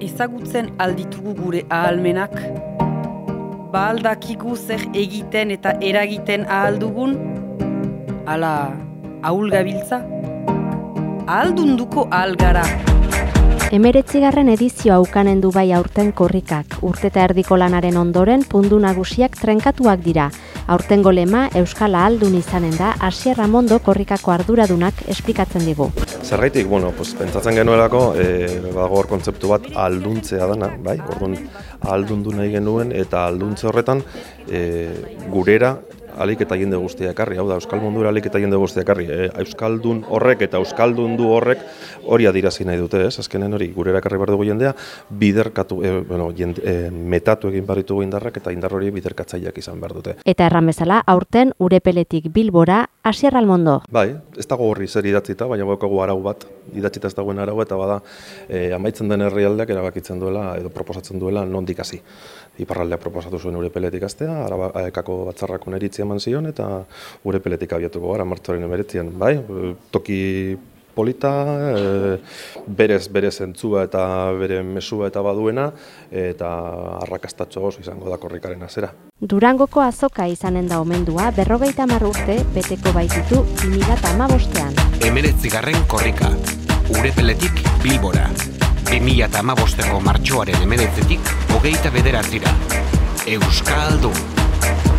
ezagutzen alditugu gure ahalmenak? Ba aldakigu zer egiten eta eragiten ahaldugun? Ala, ahul gabiltza? Ahaldunduko algara. Emeretzigarren edizio aukanen du bai aurten korrikak. Urteta erdiko lanaren ondoren pundu nagusiak trenkatuak dira. Aurten golema Euskal Ahaldun izanen da Asier Ramondo korrikako arduradunak esplikatzen digu. Zerraitik, bueno, pues, pentsatzen genuelako, e, bago hor kontzeptu bat alduntzea dana, bai? Orduan, aldundu nahi genuen eta alduntze horretan e, gurera alik eta jende guztia ekarri, hau da, Euskal Mundura alik eta jende guztia ekarri. E, Euskaldun horrek eta Euskaldun du horrek hori adirazi nahi dute, ez? Azkenen hori, gure erakarri behar dugu jendea, biderkatu, e, bueno, jende, e, metatu egin barritugu indarrak eta indar hori biderkatzaileak izan behar dute. Eta erran bezala, aurten urepeletik bilbora, Asier Almondo. Bai, ez dago horri zer idatzita, baina baukagu arau bat, idatzita ez dagoen arau eta bada e, amaitzen den herrialdeak erabakitzen duela edo proposatzen duela nondik hasi. Iparraldea proposatu zuen urepeletik astea, arabakako batzarrako eman zion eta urepeletik abiatuko gara martzoaren emeretzian. Bai, toki polita, e, berez bere zentzua eta bere mesua eta baduena eta arrakastatxo oso izango da korrikaren azera. Durangoko azoka izanen da omendua berrogeita urte beteko baititu 2008an. Emeretzigarren korrika, urepeletik bilbora. 2008ko martxoaren emeretzetik hogeita bederatzira. Euskaldun!